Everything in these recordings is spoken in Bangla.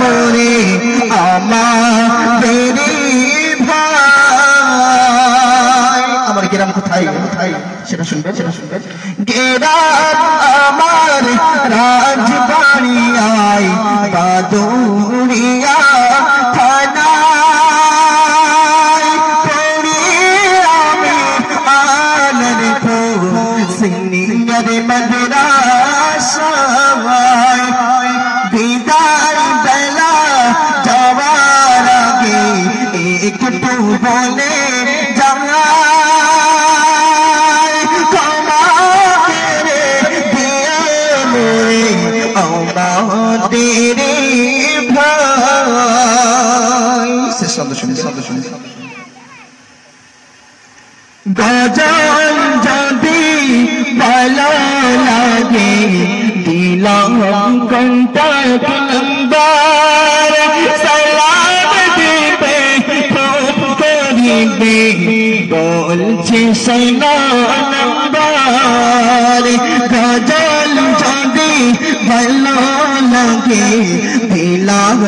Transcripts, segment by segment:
দিও আমার আমার গেরাম কোথায়? কোথায়? সেটা শুনবে সেটা শুনবে গেরাম আমার রাজবাড়ি আয় বাদুরিয়া যায় ক্ষমা করে দিয়ে মোরে আমাদের ভাই শেষ শব্দ শুনি শব্দ শুনি। গজল যদি ভালো লাগে, দিলাম কন্টাক্ট বলছে সোনা নম্বর গজল যদি ভালো লাগে দিলাম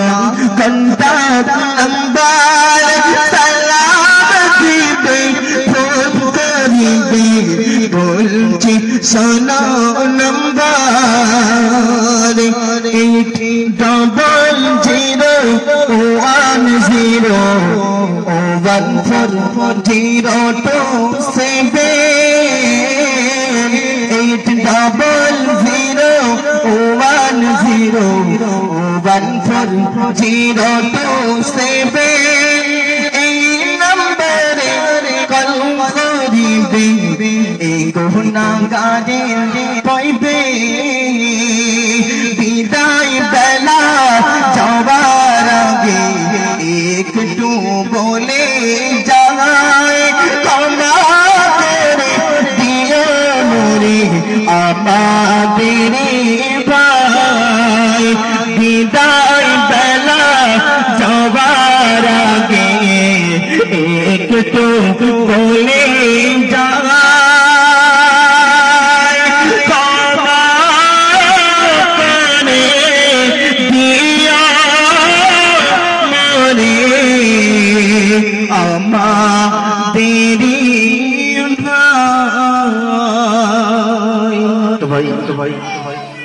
কন্টাক্ট নম্বর সালাম দিবে ফোন করিবে বলছি শোনো নম্বর eight double zero one four zero two seven eight double zero one zero one four zero two seven এই নম্বরে কল করিবে এই গহনা গানে পাইবে বিদায় বেলা যাওয়ার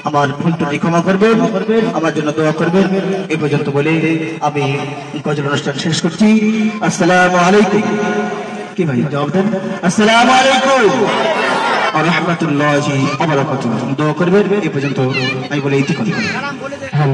আমার ভুল ক্ষমা করবেন, আমার জন্য দোয়া করবেন। এ পর্যন্ত বলে আমি গজল অনুষ্ঠান শেষ করছি। আসসালামু আলাইকুম। কি ভাই জবাব দেন। আসসালামু আলাইকুম। রহমতুল্লাহি দোয়া করবেন এই পর্যন্ত আমি বলে ইতি করি। হ্যাঁ